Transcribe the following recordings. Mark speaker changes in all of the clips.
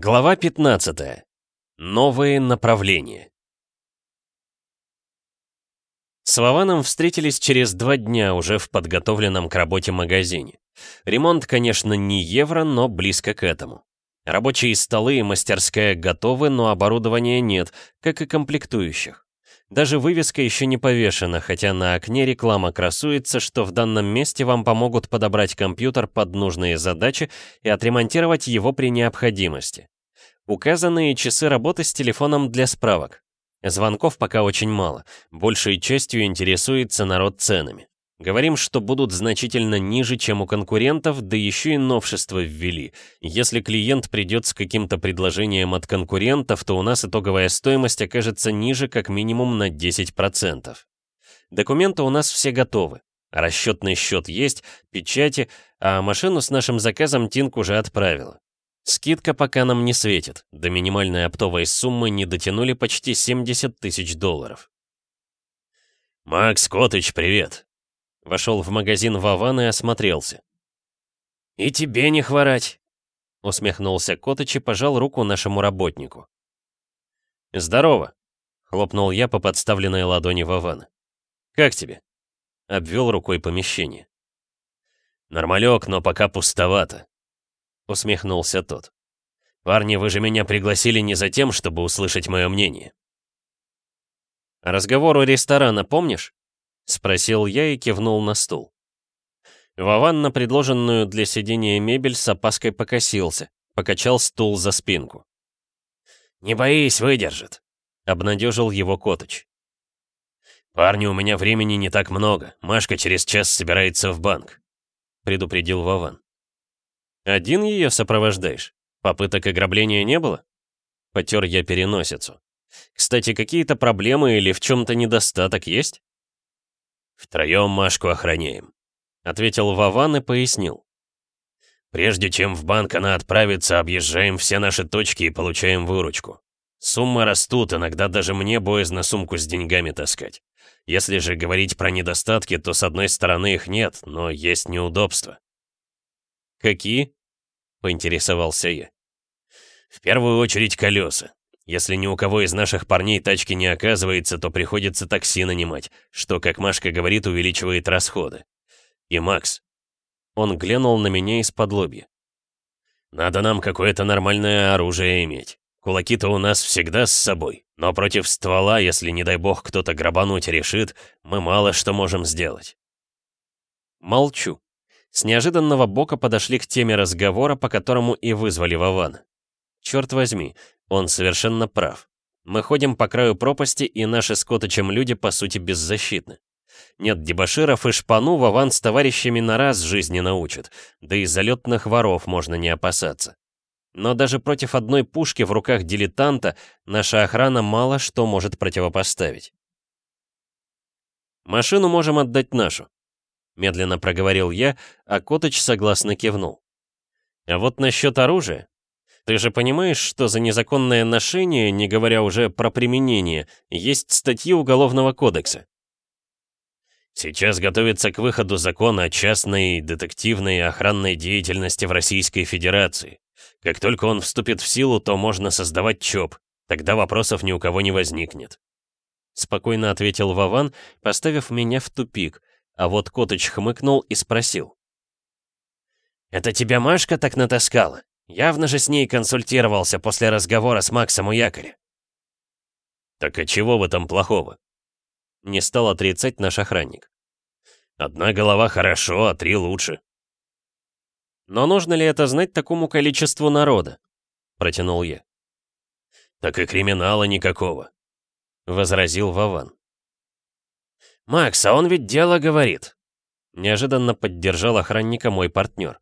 Speaker 1: Глава 15. Новые направления. С Вованом встретились через два дня уже в подготовленном к работе магазине. Ремонт, конечно, не евро, но близко к этому. Рабочие столы и мастерская готовы, но оборудования нет, как и комплектующих. Даже вывеска еще не повешена, хотя на окне реклама красуется, что в данном месте вам помогут подобрать компьютер под нужные задачи и отремонтировать его при необходимости. Указанные часы работы с телефоном для справок. Звонков пока очень мало, большей частью интересуется народ ценами. Говорим, что будут значительно ниже, чем у конкурентов, да еще и новшества ввели. Если клиент придет с каким-то предложением от конкурентов, то у нас итоговая стоимость окажется ниже как минимум на 10%. Документы у нас все готовы. Расчетный счет есть, печати, а машину с нашим заказом Тинк уже отправила. Скидка пока нам не светит, до минимальной оптовой суммы не дотянули почти 70 тысяч долларов.
Speaker 2: «Макс Котыч, привет!»
Speaker 1: Вошел в магазин Вован и осмотрелся.
Speaker 3: «И тебе не хворать!»
Speaker 1: Усмехнулся Котыч и пожал руку нашему работнику. «Здорово!» — хлопнул я по подставленной ладони Вована. «Как тебе?» — обвел рукой помещение.
Speaker 2: «Нормалек, но пока пустовато», — усмехнулся тот. «Парни, вы же меня пригласили не за тем, чтобы услышать мое мнение».
Speaker 1: «Разговор у ресторана помнишь?» — спросил я и кивнул на стул. Вован на предложенную для сидения мебель с опаской покосился, покачал стул за спинку.
Speaker 3: «Не боись, выдержит», —
Speaker 1: обнадежил его Коточ.
Speaker 2: «Парни, у меня времени не так много. Машка через час собирается в банк», — предупредил Вован.
Speaker 1: «Один ее сопровождаешь? Попыток ограбления не было?» Потер я переносицу. «Кстати, какие-то проблемы или в чем-то недостаток есть?»
Speaker 2: «Втроем Машку охраняем», — ответил Вован и пояснил. «Прежде чем в банк она отправится, объезжаем все наши точки и получаем выручку. Суммы растут, иногда даже мне боязно сумку с деньгами таскать. Если же говорить про недостатки, то с одной стороны их нет, но есть неудобства».
Speaker 1: «Какие?» — поинтересовался я.
Speaker 2: «В первую очередь колеса. Если ни у кого из наших парней тачки не оказывается, то приходится такси нанимать, что, как Машка говорит, увеличивает расходы. И Макс. Он глянул на меня из-под лобья. Надо нам какое-то нормальное оружие иметь. Кулаки-то у нас всегда с собой, но против ствола, если, не дай бог, кто-то грабануть решит, мы мало что можем сделать.
Speaker 1: Молчу. С неожиданного бока подошли к теме разговора, по которому и вызвали Вована. Черт возьми, он совершенно прав. Мы ходим по краю пропасти, и наши с Коточем люди, по сути, беззащитны. Нет дебоширов и шпану Вован с товарищами на раз жизни научит, да и залетных воров можно не опасаться. Но даже против одной пушки в руках дилетанта наша охрана мало что может противопоставить. «Машину можем отдать нашу», — медленно проговорил я, а Коточ согласно кивнул. «А вот насчет оружия, ты же понимаешь, что за незаконное ношение, не говоря уже про применение, есть статьи Уголовного кодекса?
Speaker 2: Сейчас готовится к выходу закон о частной детективной охранной деятельности в Российской Федерации. Как только он вступит в силу, то можно создавать ЧОП. Тогда вопросов ни у кого не возникнет.
Speaker 1: Спокойно ответил Вован, поставив меня в тупик, а вот Котыч хмыкнул и спросил.
Speaker 3: «Это тебя Машка так натаскала? Явно же с ней консультировался после разговора с Максом у якоря.
Speaker 2: Так а чего в этом плохого?
Speaker 1: Не стал отрицать наш охранник.
Speaker 2: Одна голова хорошо, а три лучше.
Speaker 1: Но нужно ли это знать такому количеству народа? Протянул я.
Speaker 2: Так и криминала никакого. Возразил Вован.
Speaker 3: «Макс, а он ведь дело говорит!»
Speaker 1: Неожиданно поддержал охранника мой партнер.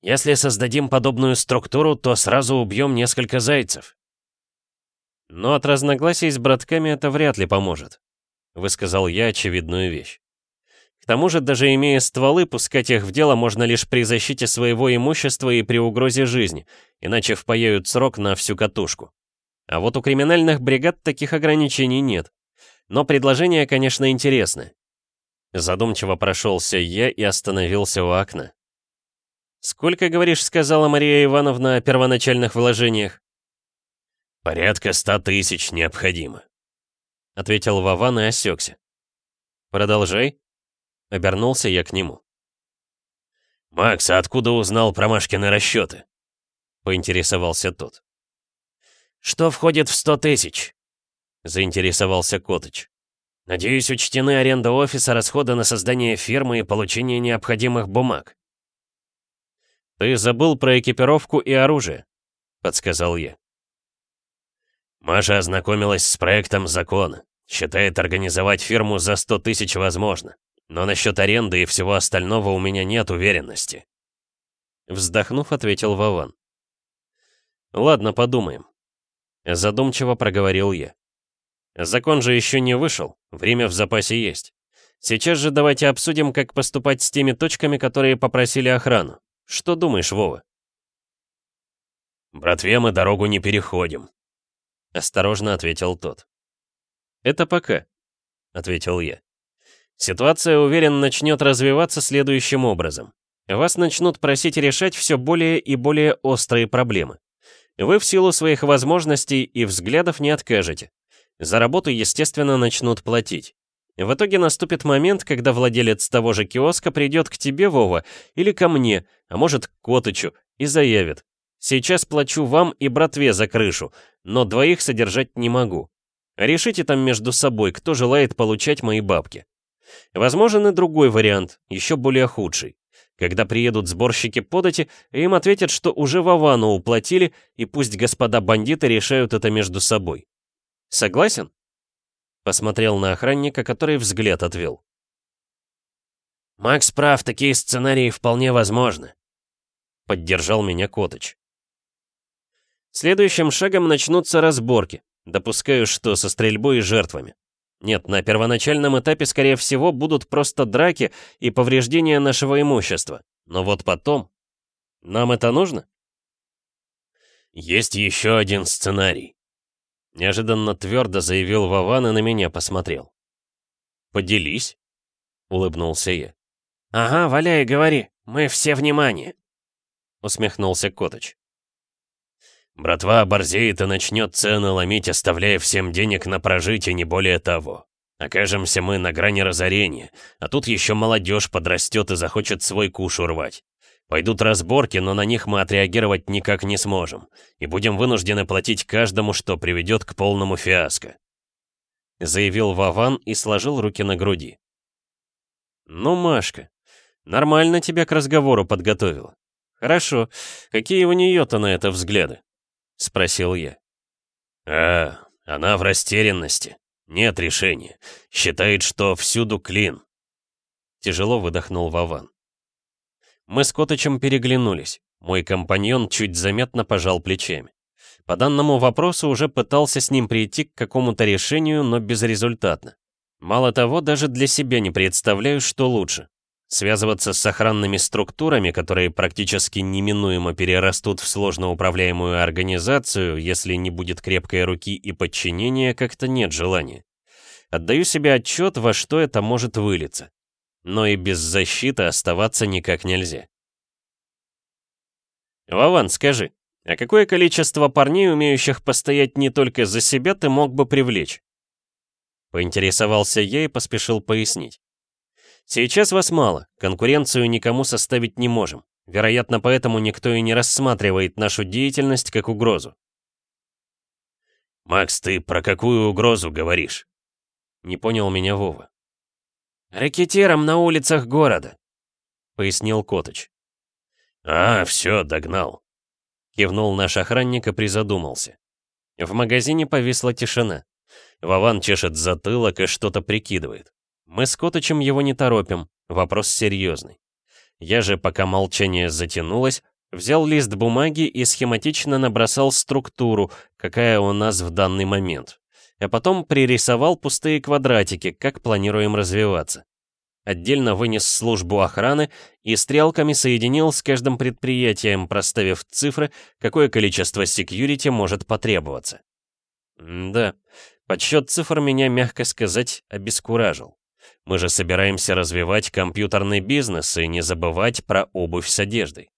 Speaker 3: Если создадим подобную структуру, то сразу убьем несколько зайцев.
Speaker 1: Но от разногласий с братками это вряд ли поможет, высказал я очевидную вещь. К тому же, даже имея стволы, пускать их в дело можно лишь при защите своего имущества и при угрозе жизни, иначе впаяют срок на всю катушку. А вот у криминальных бригад таких ограничений нет. Но предложение, конечно, интересное. Задумчиво прошелся я и остановился у окна. Сколько, говоришь, сказала Мария Ивановна о первоначальных вложениях?
Speaker 2: Порядка ста тысяч необходимо,
Speaker 1: ответил Вован и осекся. Продолжай. Обернулся я к нему.
Speaker 2: «Макс, а откуда узнал про Машкины расчеты?»
Speaker 1: — поинтересовался тот.
Speaker 3: «Что входит в сто тысяч?»
Speaker 1: — заинтересовался Котыч.
Speaker 3: «Надеюсь, учтены аренда офиса, расходы на создание фирмы и получение необходимых бумаг».
Speaker 1: «Ты забыл про экипировку и оружие», — подсказал я.
Speaker 2: Маша ознакомилась с проектом закона. Считает, организовать фирму за 100 тысяч возможно. Но насчет аренды и всего остального у меня нет уверенности.
Speaker 1: Вздохнув, ответил Вован. Ладно, подумаем. Задумчиво проговорил я. Закон же еще не вышел, время в запасе есть. Сейчас же давайте обсудим, как поступать с теми точками, которые попросили охрану. Что думаешь, Вова?
Speaker 2: «Братве мы дорогу не переходим», —
Speaker 1: осторожно ответил тот. «Это пока», — ответил я. «Ситуация, уверен, начнет развиваться следующим образом. Вас начнут просить решать все более и более острые проблемы. Вы в силу своих возможностей и взглядов не откажете. За работу, естественно, начнут платить. В итоге наступит момент, когда владелец того же киоска придет к тебе, Вова, или ко мне, а может, к Котычу, и заявит. Сейчас плачу вам и братве за крышу, но двоих содержать не могу. Решите там между собой, кто желает получать мои бабки. Возможен и другой вариант, еще более худший. Когда приедут сборщики подати, им ответят, что уже Вовану уплатили, и пусть господа бандиты решают это между собой. Согласен? Посмотрел на охранника, который взгляд отвел.
Speaker 3: «Макс прав, такие сценарии вполне возможны», — поддержал меня Котыч.
Speaker 1: Следующим шагом начнутся разборки. Допускаю, что со стрельбой и жертвами. Нет, на первоначальном этапе, скорее всего, будут просто драки и повреждения нашего имущества. Но вот потом... Нам это нужно?
Speaker 2: Есть еще один сценарий.
Speaker 1: Неожиданно твердо заявил Вован и на меня посмотрел. «Поделись», — улыбнулся я.
Speaker 3: «Ага, валяй, говори, мы все внимание», — усмехнулся Коточ.
Speaker 2: Братва оборзеет и начнет цены ломить, оставляя всем денег на прожитие, не более того. Окажемся мы на грани разорения, а тут еще молодежь подрастет и захочет свой куш урвать. Пойдут разборки, но на них мы отреагировать никак не сможем, и будем вынуждены платить каждому, что приведет к полному фиаско.
Speaker 1: Заявил Вован и сложил руки на груди. Ну, Машка, нормально тебя к разговору подготовила. Хорошо, какие у нее-то на это взгляды? — спросил я.
Speaker 2: «А, она в растерянности. Нет решения. Считает, что всюду клин».
Speaker 1: Тяжело выдохнул Вован. Мы с Коточем переглянулись. Мой компаньон чуть заметно пожал плечами. По данному вопросу уже пытался с ним прийти к какому-то решению, но безрезультатно. Мало того, даже для себя не представляю, что лучше. Связываться с охранными структурами, которые практически неминуемо перерастут в сложно управляемую организацию, если не будет крепкой руки и подчинения, как-то нет желания. Отдаю себе отчет, во что это может вылиться. Но и без защиты оставаться никак нельзя. Вован, скажи, а какое количество парней, умеющих постоять не только за себя, ты мог бы привлечь? Поинтересовался я и поспешил пояснить. Сейчас вас мало, конкуренцию никому составить не можем. Вероятно, поэтому никто и не рассматривает нашу деятельность как угрозу.
Speaker 2: «Макс, ты про какую угрозу говоришь?»
Speaker 1: Не понял меня Вова.
Speaker 3: «Ракетиром на улицах города», —
Speaker 1: пояснил Коточ.
Speaker 2: «А, все, догнал», —
Speaker 1: кивнул наш охранник и призадумался. В магазине повисла тишина. Вован чешет затылок и что-то прикидывает. Мы с Коточем его не торопим, вопрос серьезный. Я же, пока молчание затянулось, взял лист бумаги и схематично набросал структуру, какая у нас в данный момент. А потом пририсовал пустые квадратики, как планируем развиваться. Отдельно вынес службу охраны и стрелками соединил с каждым предприятием, проставив цифры, какое количество секьюрити может потребоваться. М да, подсчет цифр меня, мягко сказать, обескуражил. Мы же собираемся развивать компьютерный бизнес и не забывать про обувь с одеждой.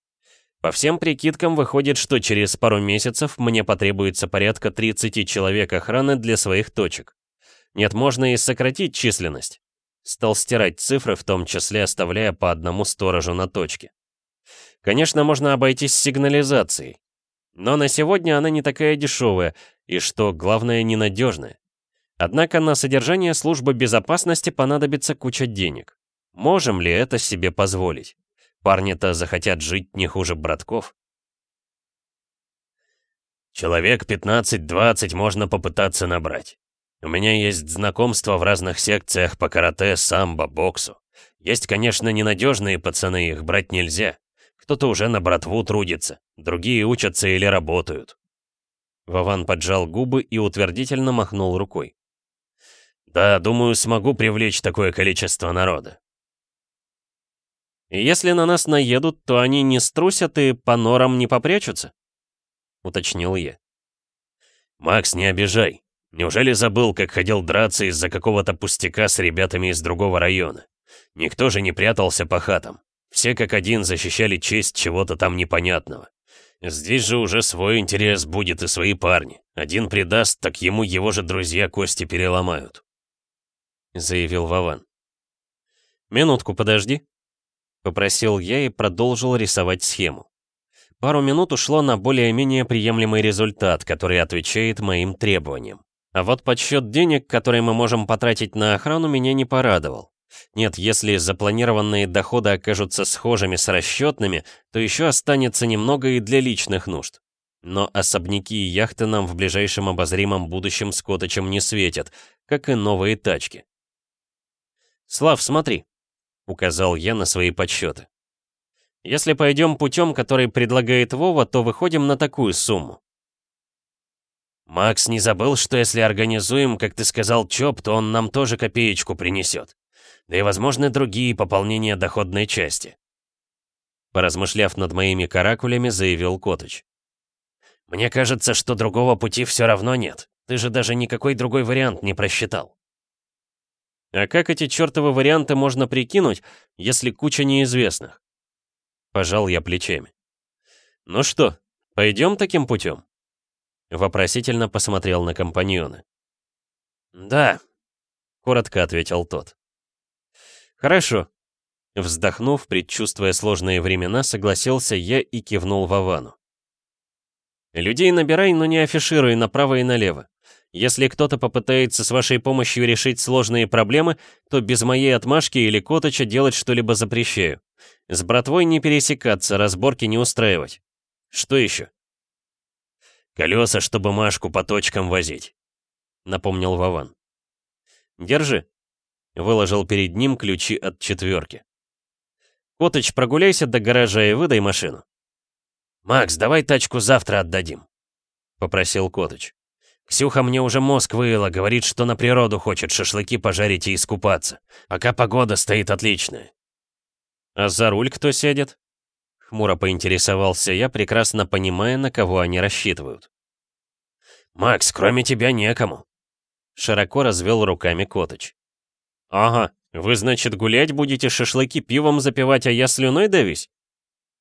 Speaker 1: По всем прикидкам выходит, что через пару месяцев мне потребуется порядка 30 человек охраны для своих точек. Нет, можно и сократить численность. Стал стирать цифры, в том числе оставляя по одному сторожу на точке. Конечно, можно обойтись сигнализацией. Но на сегодня она не такая дешевая, и, что главное, ненадежная. Однако на содержание службы безопасности понадобится куча денег. Можем ли это себе позволить? Парни-то захотят жить не хуже братков.
Speaker 2: Человек 15-20 можно попытаться набрать. У меня есть знакомства в разных секциях по карате, самбо, боксу. Есть, конечно, ненадежные пацаны, их брать нельзя. Кто-то уже на братву трудится, другие учатся или работают.
Speaker 1: Вован поджал губы и утвердительно махнул рукой.
Speaker 2: «Да, думаю, смогу привлечь такое количество народа».
Speaker 1: «Если на нас наедут, то они не струсят и по норам не попрячутся?» — уточнил я.
Speaker 2: «Макс, не обижай. Неужели забыл, как ходил драться из-за какого-то пустяка с ребятами из другого района? Никто же не прятался по хатам. Все как один защищали честь чего-то там непонятного. Здесь же уже свой интерес будет и свои парни. Один предаст, так ему его же друзья кости переломают.
Speaker 1: Заявил Вован. «Минутку подожди», — попросил я и продолжил рисовать схему. Пару минут ушло на более-менее приемлемый результат, который отвечает моим требованиям. А вот подсчет денег, которые мы можем потратить на охрану, меня не порадовал. Нет, если запланированные доходы окажутся схожими с расчетными, то еще останется немного и для личных нужд. Но особняки и яхты нам в ближайшем обозримом будущем с Коточем не светят, как и новые тачки. «Слав, смотри», — указал я на свои подсчеты. «Если пойдем путем, который предлагает Вова, то выходим на такую сумму.
Speaker 2: «Макс не забыл, что если организуем, как ты сказал, ЧОП, то он нам тоже копеечку принесет. Да и, возможно, другие пополнения доходной части».
Speaker 1: Поразмышляв над моими каракулями, заявил Котыч.
Speaker 2: «Мне кажется, что другого пути все равно нет. Ты же даже никакой другой вариант не просчитал».
Speaker 1: «А как эти чертовы варианты можно прикинуть, если куча неизвестных?» Пожал я плечами. «Ну что, пойдем таким путем?» Вопросительно посмотрел на компаньона.
Speaker 2: «Да», —
Speaker 1: коротко ответил тот. «Хорошо». Вздохнув, предчувствуя сложные времена, согласился я и кивнул Вовану. «Людей набирай, но не афишируй направо и налево. Если кто-то попытается с вашей помощью решить сложные проблемы, то без моей отмашки или коточа делать что-либо запрещаю. С братвой не пересекаться, разборки не устраивать. Что еще?»
Speaker 2: «Колеса, чтобы Машку по точкам возить», — напомнил Вован.
Speaker 1: «Держи», — выложил перед ним ключи от четверки. «Котыч, прогуляйся до гаража и выдай машину».
Speaker 2: «Макс, давай тачку завтра отдадим», — попросил Котыч. «Ксюха мне уже мозг выила, говорит, что на природу хочет шашлыки пожарить и искупаться, пока погода стоит отличная».
Speaker 1: «А за руль кто сядет?» Хмуро поинтересовался я, прекрасно понимая, на кого они рассчитывают.
Speaker 2: «Макс, кроме тебя некому!»
Speaker 1: Широко развел руками Коточ. «Ага, вы, значит, гулять будете, шашлыки пивом запивать, а я слюной давись?»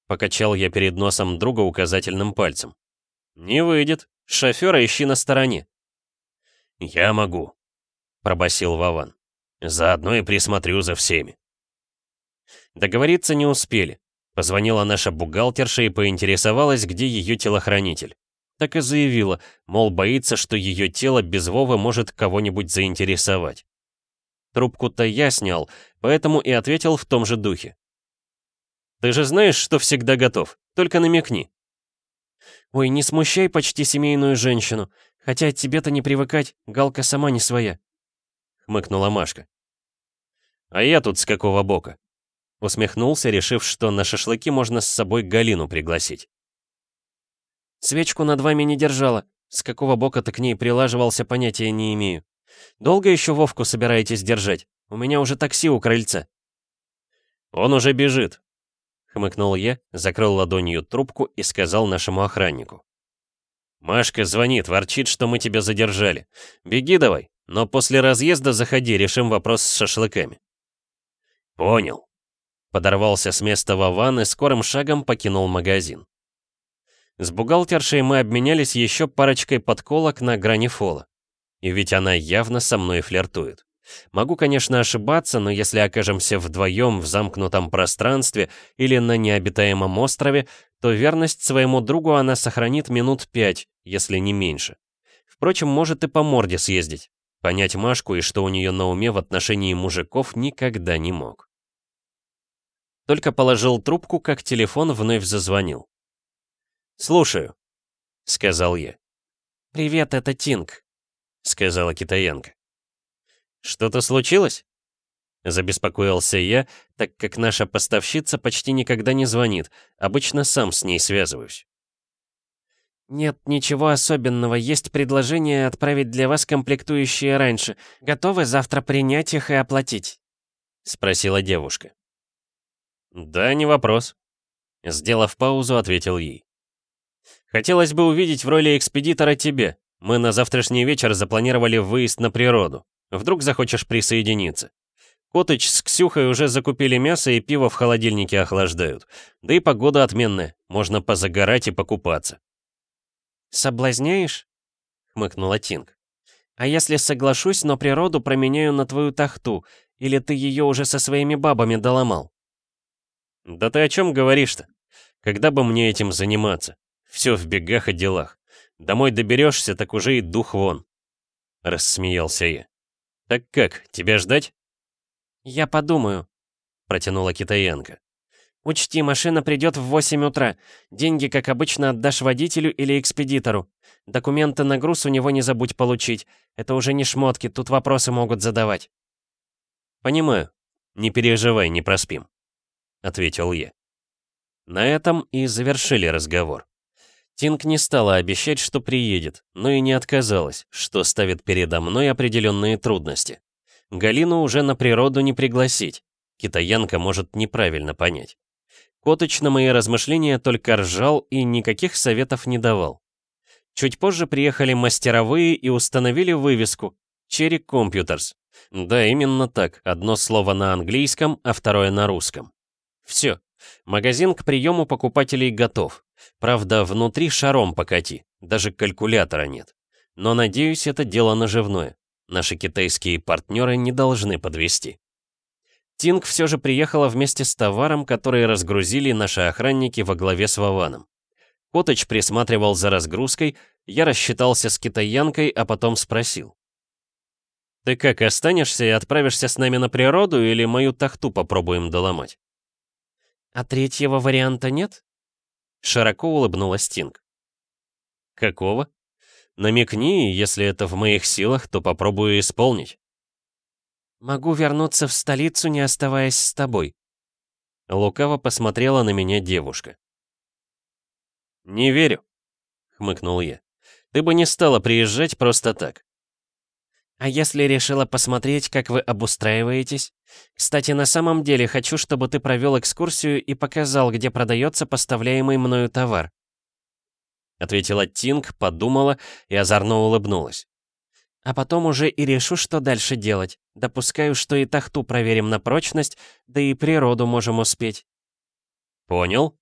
Speaker 1: Покачал я перед носом друга указательным пальцем. «Не выйдет. Шофера ищи на стороне».
Speaker 2: «Я могу», — пробасил Вован. «Заодно и присмотрю за всеми».
Speaker 1: Договориться не успели. Позвонила наша бухгалтерша и поинтересовалась, где ее телохранитель. Так и заявила, мол, боится, что ее тело без Вовы может кого-нибудь заинтересовать. Трубку-то я снял, поэтому и ответил в том же духе. «Ты же знаешь, что всегда готов, только намекни». «Ой, не смущай почти семейную женщину, хотя тебе-то не привыкать, Галка сама не своя», — хмыкнула Машка. «А я тут с какого бока?» Усмехнулся, решив, что на шашлыки можно с собой Галину пригласить. «Свечку над вами не держала. С какого бока ты к ней прилаживался, понятия не имею. Долго еще Вовку собираетесь держать? У меня уже такси у крыльца». «Он уже бежит», — хмыкнул я, закрыл ладонью трубку и сказал нашему охраннику. «Машка звонит, ворчит, что мы тебя задержали. Беги давай, но после разъезда заходи, решим вопрос с шашлыками».
Speaker 2: «Понял»,
Speaker 1: Подорвался с места Вован и скорым шагом покинул магазин. С бухгалтершей мы обменялись еще парочкой подколок на грани фола. И ведь она явно со мной флиртует. Могу, конечно, ошибаться, но если окажемся вдвоем в замкнутом пространстве или на необитаемом острове, то верность своему другу она сохранит минут пять, если не меньше. Впрочем, может и по морде съездить. Понять Машку и что у нее на уме в отношении мужиков никогда не мог. Только положил трубку, как телефон вновь зазвонил. «Слушаю», — сказал я.
Speaker 3: «Привет, это Тинг», — сказала китаянка.
Speaker 1: «Что-то случилось?» Забеспокоился я, так как наша поставщица почти никогда не звонит, обычно сам с ней связываюсь.
Speaker 3: «Нет ничего особенного, есть предложение отправить для вас комплектующие раньше. Готовы завтра принять их и оплатить?»
Speaker 1: — спросила девушка. «Да, не вопрос», — сделав паузу, ответил ей. «Хотелось бы увидеть в роли экспедитора тебе. Мы на завтрашний вечер запланировали выезд на природу. Вдруг захочешь присоединиться. Котыч с Ксюхой уже закупили мясо и пиво в холодильнике охлаждают. Да и погода отменная, можно позагорать и покупаться».
Speaker 3: «Соблазняешь?» — хмыкнула Тинг. «А если соглашусь, но природу променяю на твою тахту, или ты ее уже со своими бабами доломал?»
Speaker 1: «Да ты о чем говоришь-то? Когда бы мне этим заниматься? Все в бегах и делах. Домой доберешься, так уже и дух вон». Рассмеялся я. «Так как, тебя ждать?»
Speaker 3: «Я подумаю», — протянула китаянка. «Учти, машина придет в 8 утра. Деньги, как обычно, отдашь водителю или экспедитору. Документы на груз у него не забудь получить. Это уже не шмотки, тут вопросы могут задавать».
Speaker 1: «Понимаю. Не переживай, не проспим». — ответил я. На этом и завершили разговор. Тинг не стала обещать, что приедет, но и не отказалась, что ставит передо мной определенные трудности. Галину уже на природу не пригласить. Китаянка может неправильно понять. Котыч на мои размышления только ржал и никаких советов не давал. Чуть позже приехали мастеровые и установили вывеску «Cherry Computers». Да, именно так, одно слово на английском, а второе на русском. Все. Магазин к приему покупателей готов. Правда, внутри шаром покати. Даже калькулятора нет. Но, надеюсь, это дело наживное. Наши китайские партнеры не должны подвести. Тинг все же приехала вместе с товаром, который разгрузили наши охранники во главе с Вованом. Коточ присматривал за разгрузкой, я рассчитался с китаянкой, а потом спросил. «Ты как, останешься и отправишься с нами на природу или мою тахту попробуем доломать?»
Speaker 3: «А третьего варианта нет?»
Speaker 1: Широко улыбнулась Стинг. «Какого? Намекни, если это в моих силах, то попробую исполнить».
Speaker 3: «Могу вернуться в столицу, не оставаясь с тобой».
Speaker 1: Лукаво посмотрела на меня девушка. «Не верю», — хмыкнул я. «Ты бы не стала приезжать просто так.
Speaker 3: А если решила посмотреть, как вы обустраиваетесь? Кстати, на самом деле хочу, чтобы ты провел экскурсию и показал, где продается поставляемый мною товар.
Speaker 1: Ответила Тинг, подумала и озорно улыбнулась.
Speaker 3: А потом уже и решу, что дальше делать. Допускаю, что и тахту проверим на прочность, да и природу можем успеть.
Speaker 1: Понял?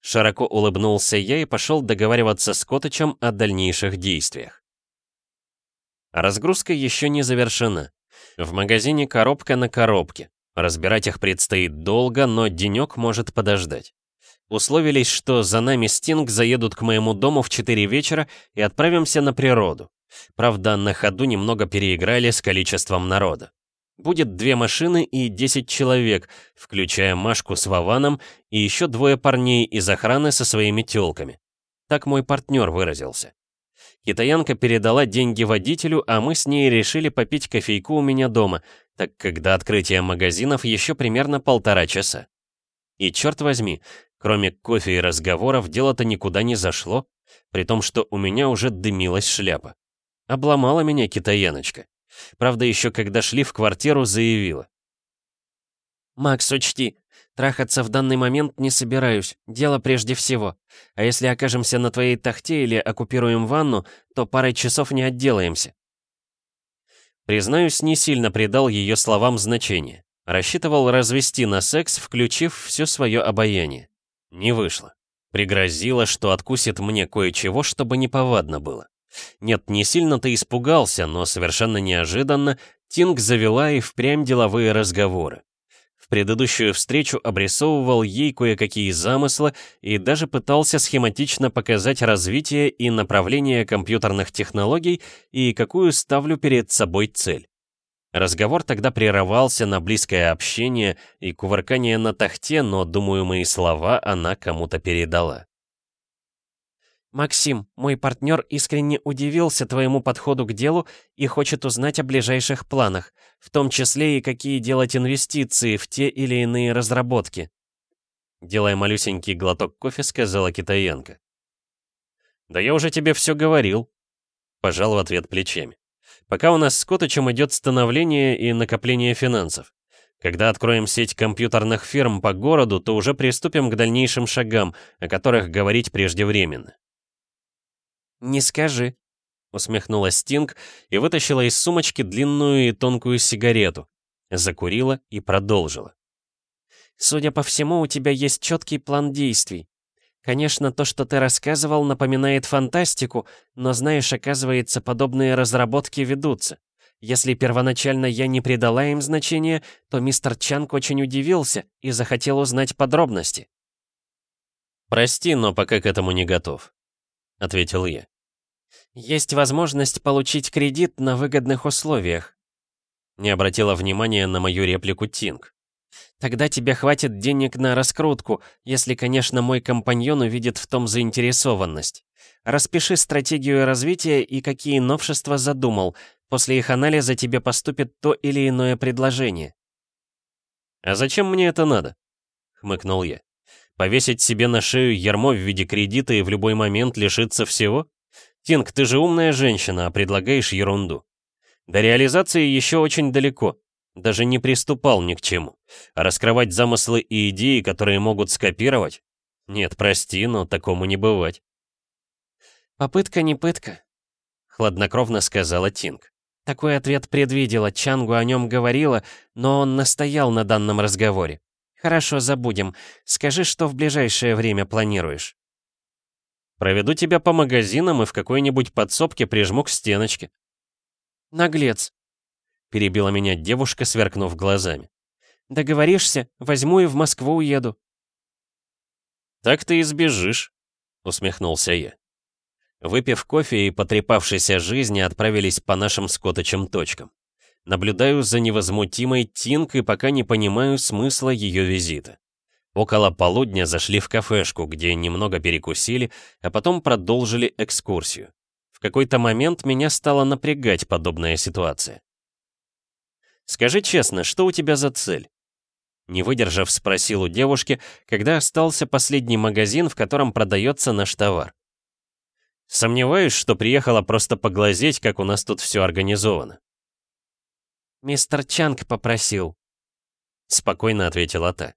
Speaker 1: Широко улыбнулся я и пошел договариваться с Котычем о дальнейших действиях. Разгрузка еще не завершена. В магазине коробка на коробке. Разбирать их предстоит долго, но денек может подождать. Условились, что за нами Стинг заедут к моему дому в 4 вечера и отправимся на природу. Правда, на ходу немного переиграли с количеством народа. Будет две машины и 10 человек, включая Машку с Вованом и еще двое парней из охраны со своими тёлками. Так мой партнер выразился. Китаянка передала деньги водителю, а мы с ней решили попить кофейку у меня дома, так как до открытия магазинов еще примерно полтора часа. И черт возьми, кроме кофе и разговоров, дело-то никуда не зашло, при том, что у меня уже дымилась шляпа. Обломала меня китаяночка. Правда, еще когда шли в квартиру, заявила.
Speaker 3: «Макс, учти, Трахаться в данный момент не собираюсь, дело прежде всего. А если окажемся на твоей тахте или оккупируем ванну, то парой часов не отделаемся.
Speaker 1: Признаюсь, не сильно придал ее словам значение. Рассчитывал развести на секс, включив все свое обаяние. Не вышло. Пригрозила, что откусит мне кое-чего, чтобы неповадно было. Нет, не сильно-то испугался, но совершенно неожиданно Тинг завела и впрямь деловые разговоры. Предыдущую встречу обрисовывал ей кое-какие замыслы и даже пытался схематично показать развитие и направление компьютерных технологий и какую ставлю перед собой цель. Разговор тогда прерывался на близкое общение и кувыркание на тахте, но, думаю, мои слова она кому-то передала.
Speaker 3: «Максим, мой партнер искренне удивился твоему подходу к делу и хочет узнать о ближайших планах, в том числе и какие делать инвестиции в те или иные разработки»,
Speaker 1: делая малюсенький глоток кофе, сказала китаянка. «Да я уже тебе все говорил», — пожал в ответ плечами. «Пока у нас с Коточем идет становление и накопление финансов. Когда откроем сеть компьютерных фирм по городу, то уже приступим к дальнейшим шагам, о которых говорить преждевременно.
Speaker 3: «Не скажи», —
Speaker 1: усмехнулась Стинг и вытащила из сумочки длинную и тонкую сигарету. Закурила и продолжила.
Speaker 3: «Судя по всему, у тебя есть четкий план действий. Конечно, то, что ты рассказывал, напоминает фантастику, но знаешь, оказывается, подобные разработки ведутся. Если первоначально я не придала им значения, то мистер Чанг очень удивился и захотел узнать подробности.
Speaker 1: «Прости, но пока к этому не готов», — ответил я.
Speaker 3: «Есть возможность получить кредит на выгодных условиях», —
Speaker 1: не обратила внимания на мою реплику Тинг.
Speaker 3: «Тогда тебе хватит денег на раскрутку, если, конечно, мой компаньон увидит в том заинтересованность. Распиши стратегию развития и какие новшества задумал. После их анализа тебе поступит то или иное предложение».
Speaker 1: «А зачем мне это надо?» — хмыкнул я. Повесить себе на шею ярмо в виде кредита и в любой момент лишиться всего? Тинг, ты же умная женщина, а предлагаешь ерунду. До реализации еще очень далеко. Даже не приступал ни к чему. А раскрывать замыслы и идеи, которые могут скопировать? Нет, прости, но такому не бывать.
Speaker 3: «Попытка не пытка», — хладнокровно сказала Тинг. Такой ответ предвидела, Чангу о нем говорила, но он настоял на данном разговоре. «Хорошо, забудем. Скажи, что в ближайшее время планируешь?»
Speaker 1: «Проведу тебя по магазинам и в какой-нибудь подсобке прижму к стеночке».
Speaker 3: «Наглец», — перебила меня девушка, сверкнув глазами. «Договоришься, возьму и в Москву уеду».
Speaker 1: «Так ты и сбежишь», — усмехнулся я. Выпив кофе и потрепавшись о жизни, отправились по нашим скоточим точкам. Наблюдаю за невозмутимой Тинк и пока не понимаю смысла ее визита. Около полудня зашли в кафешку, где немного перекусили, а потом продолжили экскурсию. В какой-то момент меня стала напрягать подобная ситуация. «Скажи честно, что у тебя за цель?» Не выдержав, спросил у девушки, когда остался последний магазин, в котором продается наш товар. Сомневаюсь, что приехала просто поглазеть, как у нас тут все организовано.
Speaker 3: «Мистер Чанг попросил», — спокойно ответила та.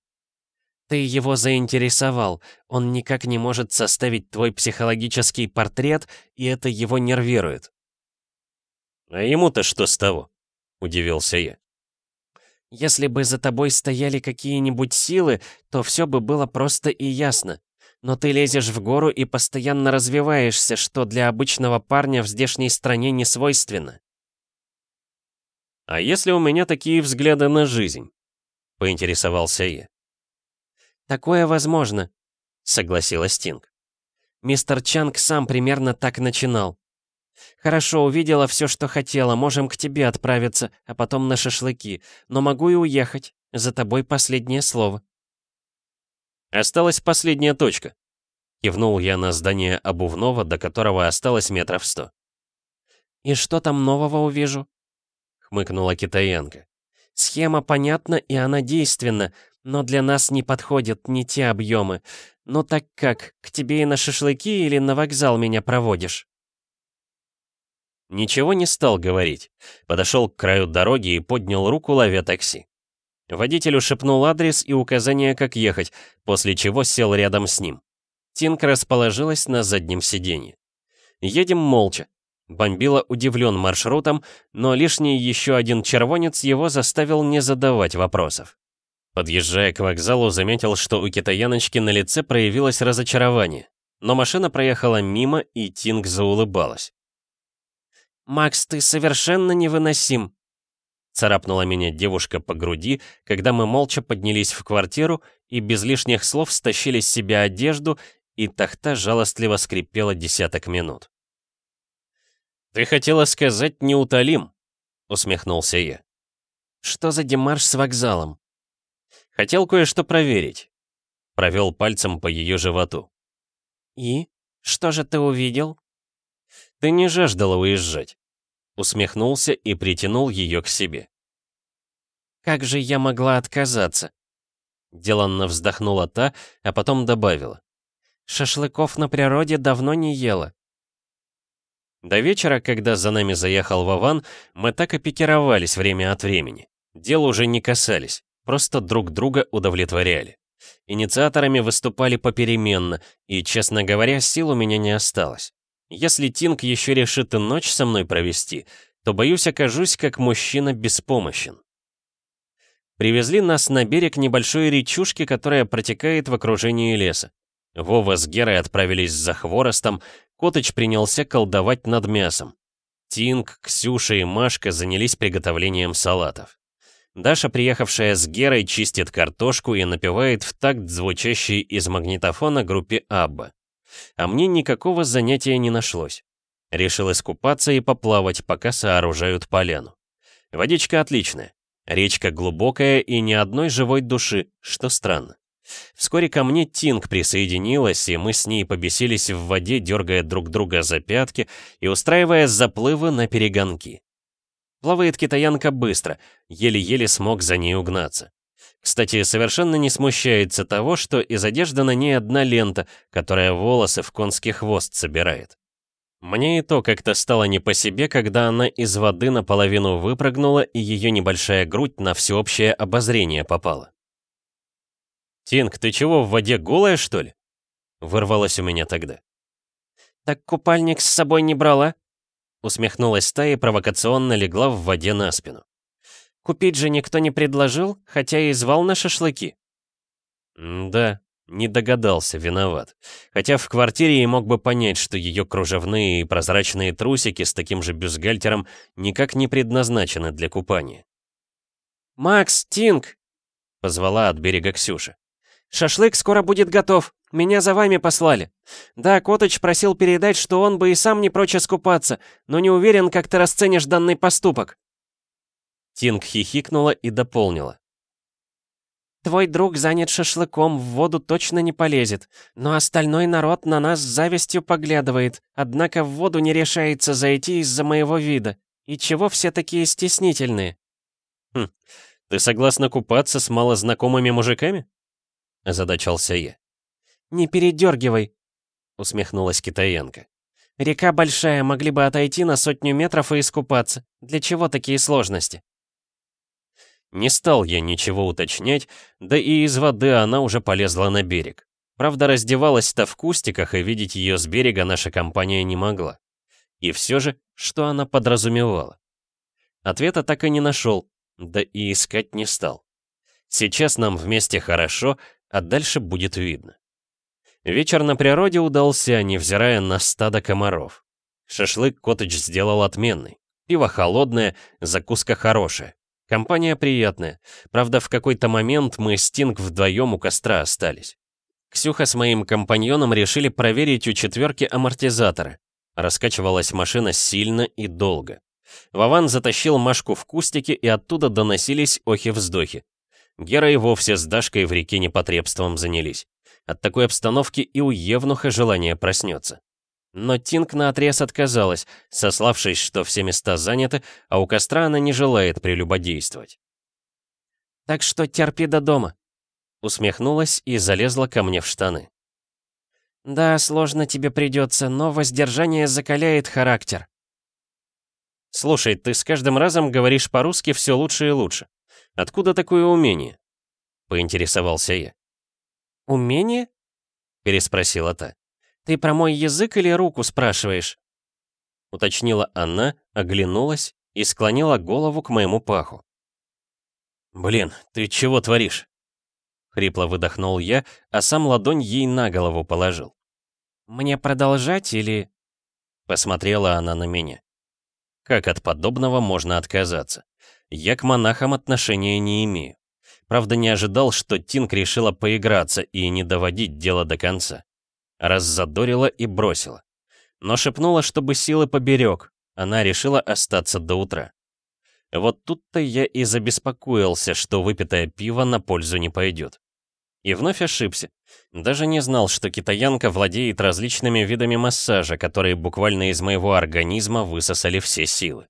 Speaker 3: «Ты его заинтересовал. Он никак не может составить твой психологический портрет, и это его нервирует».
Speaker 1: «А ему-то что с того?» — удивился я.
Speaker 3: «Если бы за тобой стояли какие-нибудь силы, то все бы было просто и ясно. Но ты лезешь в гору и постоянно развиваешься, что для обычного парня в здешней стране не свойственно.
Speaker 1: «А если у меня такие взгляды на жизнь?» — поинтересовался я.
Speaker 3: «Такое возможно», — согласилась Тинг. «Мистер Чанг сам примерно так начинал. Хорошо, увидела все, что хотела, можем к тебе отправиться, а потом на шашлыки, но могу и уехать. За тобой последнее слово».
Speaker 1: «Осталась последняя точка», — кивнул я на здание обувного, до которого осталось метров сто.
Speaker 3: «И что там нового увижу?»
Speaker 1: хмыкнула китаянка.
Speaker 3: «Схема понятна и она действенна, но для нас не подходят не те объемы. Ну так как, к тебе и на шашлыки или на вокзал меня проводишь?»
Speaker 1: Ничего не стал говорить. Подошел к краю дороги и поднял руку, ловя такси. Водителю шепнул адрес и указание, как ехать, после чего сел рядом с ним. Тинка расположилась на заднем сиденье. Едем молча. Бомбила удивлен маршрутом, но лишний еще один червонец его заставил не задавать вопросов. Подъезжая к вокзалу, заметил, что у китаяночки на лице проявилось разочарование. Но машина проехала мимо, и Тинг заулыбалась.
Speaker 3: «Макс, ты совершенно невыносим!»
Speaker 1: Царапнула меня девушка по груди, когда мы молча поднялись в квартиру и без лишних слов стащили с себя одежду, и тахта жалостливо скрипела десяток минут. «Ты хотела сказать «неутолим», — усмехнулся я.
Speaker 3: «Что за демарш с вокзалом?»
Speaker 1: «Хотел кое-что проверить». Провел пальцем по ее животу.
Speaker 3: «И? Что же ты увидел?»
Speaker 1: «Ты не жаждала уезжать». Усмехнулся и притянул ее к себе.
Speaker 3: «Как же я могла отказаться?»
Speaker 1: Деланно вздохнула та, а потом добавила.
Speaker 3: «Шашлыков на природе давно не ела».
Speaker 1: До вечера, когда за нами заехал Вован, мы так и пикировались время от времени. Дел уже не касались, просто друг друга удовлетворяли. Инициаторами выступали попеременно, и, честно говоря, сил у меня не осталось. Если Тинг еще решит и ночь со мной провести, то, боюсь, окажусь как мужчина беспомощен. Привезли нас на берег небольшой речушки, которая протекает в окружении леса. Вова с Герой отправились за хворостом, Котыч принялся колдовать над мясом. Тинг, Ксюша и Машка занялись приготовлением салатов. Даша, приехавшая с Герой, чистит картошку и напевает в такт звучащей из магнитофона группе Абба. А мне никакого занятия не нашлось. Решил искупаться и поплавать, пока сооружают поляну. Водичка отличная. Речка глубокая и ни одной живой души, что странно. Вскоре ко мне Тинг присоединилась, и мы с ней побесились в воде, дергая друг друга за пятки и устраивая заплывы на перегонки. Плавает китаянка быстро, еле-еле смог за ней угнаться. Кстати, совершенно не смущается того, что из одежды на ней одна лента, которая волосы в конский хвост собирает. Мне и то как-то стало не по себе, когда она из воды наполовину выпрыгнула, и ее небольшая грудь на всеобщее обозрение попала. «Тинг, ты чего, в воде голая, что ли?» Вырвалось у меня тогда.
Speaker 3: «Так купальник с собой не брала?»
Speaker 1: Усмехнулась та и провокационно легла в воде на спину.
Speaker 3: «Купить же никто не предложил, хотя и звал на шашлыки».
Speaker 1: «Да, не догадался, виноват. Хотя в квартире и мог бы понять, что ее кружевные и прозрачные трусики с таким же бюстгальтером никак не предназначены для купания».
Speaker 3: «Макс, Тинг!» — позвала от берега Ксюша. «Шашлык скоро будет готов. Меня за вами послали. Да, Коточ просил передать, что он бы и сам не прочь искупаться, но не уверен, как ты расценишь данный поступок».
Speaker 1: Тинг хихикнула и дополнила.
Speaker 3: «Твой друг занят шашлыком, в воду точно не полезет, но остальной народ на нас с завистью поглядывает, однако в воду не решается зайти из-за моего вида. И чего все такие стеснительные?»
Speaker 1: «Хм, ты согласна купаться с малознакомыми мужиками?» — озадачался я.
Speaker 3: «Не передергивай», — усмехнулась китаянка. «Река большая, могли бы отойти на сотню метров и искупаться. Для чего такие сложности?»
Speaker 1: Не стал я ничего уточнять, да и из воды она уже полезла на берег. Правда, раздевалась-то в кустиках, и видеть ее с берега наша компания не могла. И все же, что она подразумевала? Ответа так и не нашел, да и искать не стал. Сейчас нам вместе хорошо, а дальше будет видно. Вечер на природе удался, невзирая на стадо комаров. Шашлык Коттедж сделал отменный. Пиво холодное, закуска хорошая. Компания приятная. Правда, в какой-то момент мы с Тинг вдвоем у костра остались. Ксюха с моим компаньоном решили проверить у четверки амортизаторы. Раскачивалась машина сильно и долго. Вован затащил Машку в кустики, и оттуда доносились охи-вздохи. Гера и вовсе с Дашкой в реке непотребством занялись. От такой обстановки и у Евнуха желание проснется. Но Тинг наотрез отказалась, сославшись, что все места заняты, а у костра она не желает прелюбодействовать.
Speaker 3: «Так что терпи до дома», —
Speaker 1: усмехнулась и залезла ко мне в штаны.
Speaker 3: «Да, сложно тебе придется, но воздержание закаляет характер».
Speaker 1: «Слушай, ты с каждым разом говоришь по-русски все лучше и лучше. Откуда такое умение?» — поинтересовался я.
Speaker 3: «Умение?» — переспросила та. «Ты про мой язык или руку спрашиваешь?»
Speaker 1: Уточнила она, оглянулась и склонила голову к моему паху. «Блин, ты чего творишь?» Хрипло выдохнул я, а сам ладонь ей на голову положил.
Speaker 3: «Мне продолжать или...»
Speaker 1: Посмотрела она на меня. Как от подобного можно отказаться? Я к монахам отношения не имею. Правда, не ожидал, что Тинк решила поиграться и не доводить дело до конца. Раззадорила и бросила. Но шепнула, чтобы силы поберег. Она решила остаться до утра. Вот тут-то я и забеспокоился, что выпитое пиво на пользу не пойдет. И вновь ошибся. Даже не знал, что китаянка владеет различными видами массажа, которые буквально из моего организма высосали все силы.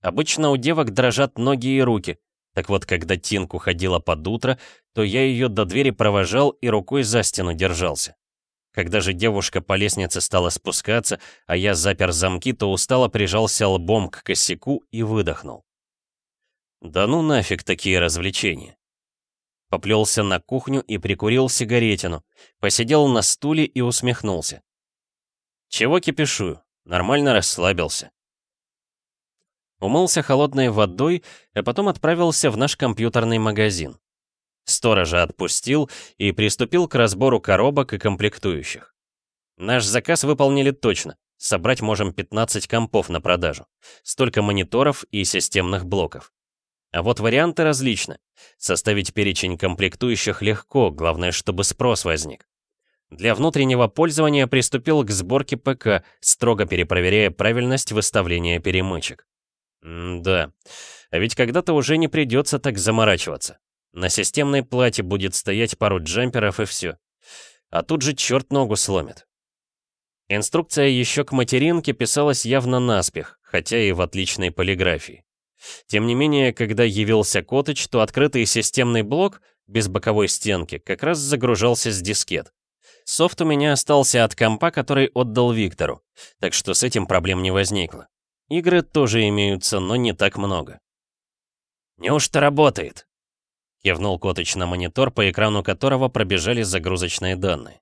Speaker 1: Обычно у девок дрожат ноги и руки. Так вот, когда Тинку ходила под утро, то я ее до двери провожал и рукой за стену держался. Когда же девушка по лестнице стала спускаться, а я запер замки, то устало прижался лбом к косяку и выдохнул. Да ну нафиг такие развлечения. Поплелся на кухню и прикурил сигаретину, посидел на стуле и усмехнулся. Чего кипишую? Нормально расслабился. Умылся холодной водой, а потом отправился в наш компьютерный магазин. Сторожа отпустил и приступил к разбору коробок и комплектующих. Наш заказ выполнили точно. Собрать можем 15 компов на продажу. Столько мониторов и системных блоков. А вот варианты различны. Составить перечень комплектующих легко, главное, чтобы спрос возник. Для внутреннего пользования приступил к сборке ПК, строго перепроверяя правильность выставления перемычек. Да, а ведь когда-то уже не придется так заморачиваться. На системной плате будет стоять пару джамперов и все. А тут же черт ногу сломит. Инструкция еще к материнке писалась явно наспех, хотя и в отличной полиграфии. Тем не менее, когда явился Котыч, то открытый системный блок, без боковой стенки, как раз загружался с дискет. Софт у меня остался от компа, который отдал Виктору, так что с этим проблем не возникло. Игры тоже имеются, но не так много. «Неужто работает?» — кивнул Котыч на монитор, по экрану которого пробежали загрузочные данные.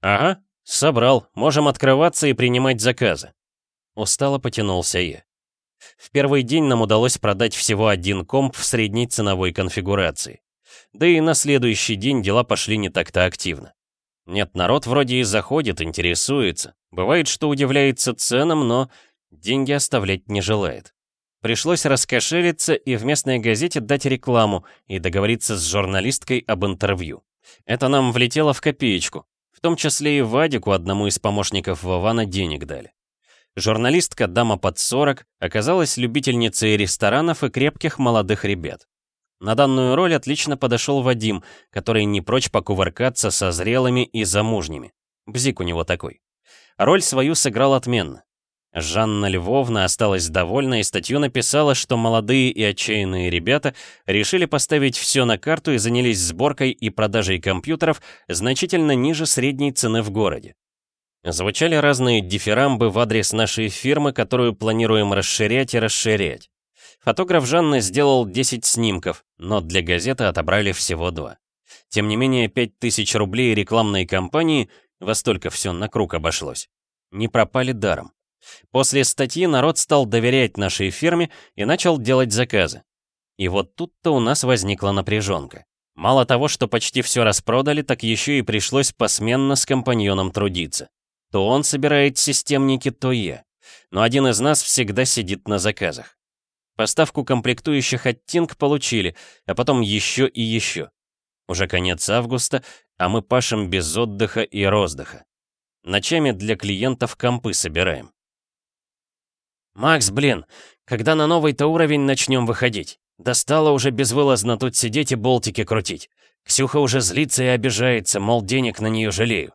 Speaker 1: «Ага, собрал. Можем открываться и принимать заказы». Устало потянулся я. В первый день нам удалось продать всего один комп в средней ценовой конфигурации. Да и на следующий день дела пошли не так-то активно. Нет, народ вроде и заходит, интересуется. Бывает, что удивляется ценам, но деньги оставлять не желает. Пришлось раскошелиться и в местной газете дать рекламу и договориться с журналисткой об интервью. Это нам влетело в копеечку. В том числе и Вадику, одному из помощников Вована, денег дали. Журналистка, дама под 40, оказалась любительницей ресторанов и крепких молодых ребят. На данную роль отлично подошел Вадим, который не прочь покувыркаться со зрелыми и замужними. Бзик у него такой. Роль свою сыграл отменно. Жанна Львовна осталась довольна и статью написала, что молодые и отчаянные ребята решили поставить все на карту и занялись сборкой и продажей компьютеров значительно ниже средней цены в городе. Звучали разные дифирамбы в адрес нашей фирмы, которую планируем расширять и расширять. Фотограф Жанны сделал 10 снимков, но для газеты отобрали всего два. Тем не менее, 5000 рублей рекламной кампании, во столько все на круг обошлось, не пропали даром. После статьи народ стал доверять нашей фирме и начал делать заказы. И вот тут-то у нас возникла напряженка. Мало того, что почти все распродали, так еще и пришлось посменно с компаньоном трудиться. То он собирает системники, то я. Но один из нас всегда сидит на заказах. Поставку комплектующих от Тинг получили, а потом еще и еще. Уже конец августа, а мы пашем без отдыха и роздыха. Ночами для клиентов компы собираем. «Макс, блин, когда на новый-то уровень начнем выходить? Достало уже безвылазно тут сидеть и болтики крутить. Ксюха уже злится и обижается, мол, денег на нее жалею.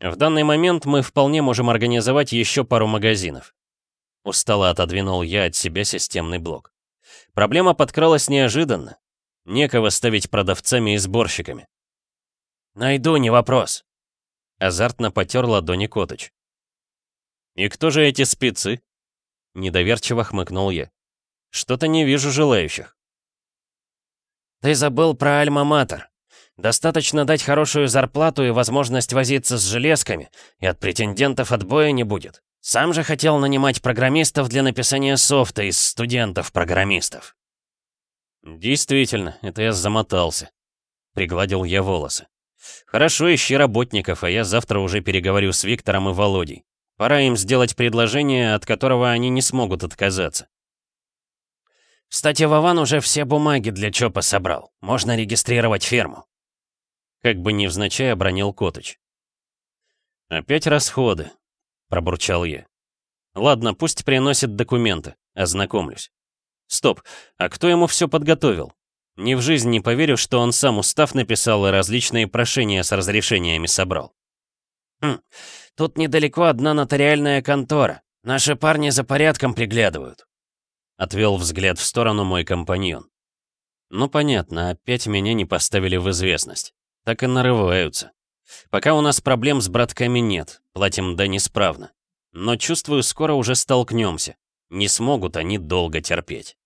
Speaker 1: В данный момент мы вполне можем организовать еще пару магазинов. Устало отодвинул я от себя системный блок. Проблема подкралась неожиданно. Некого ставить продавцами и сборщиками. «Найду, не вопрос», — азартно потер ладони Котыч. «И кто же эти спецы?» Недоверчиво хмыкнул я. «Что-то не вижу желающих». «Ты забыл про Альма-Матер», Достаточно дать хорошую зарплату и возможность возиться с железками, и от претендентов отбоя не будет.
Speaker 3: Сам же хотел нанимать программистов для написания софта из студентов-программистов.
Speaker 1: Действительно, это я замотался. Пригладил я волосы. Хорошо, ищи работников, а я завтра уже переговорю с Виктором и Володей. Пора им сделать предложение, от которого они не смогут отказаться.
Speaker 3: Кстати, Вован уже все бумаги для ЧОПа собрал. Можно регистрировать ферму.
Speaker 1: Как бы невзначай обронил Котыч. «Опять расходы», — пробурчал я. «Ладно, пусть приносит документы, ознакомлюсь. Стоп, а кто ему все подготовил? Ни в жизнь не поверю, что он сам устав написал и различные прошения с разрешениями собрал.
Speaker 3: Хм, тут недалеко одна нотариальная контора. Наши парни за порядком приглядывают.
Speaker 1: Отвел взгляд в сторону мой компаньон. Ну понятно, опять меня не поставили в известность. Так и нарываются. Пока у нас проблем с братками нет, платим да несправно. Но чувствую, скоро уже столкнемся. Не смогут они долго терпеть.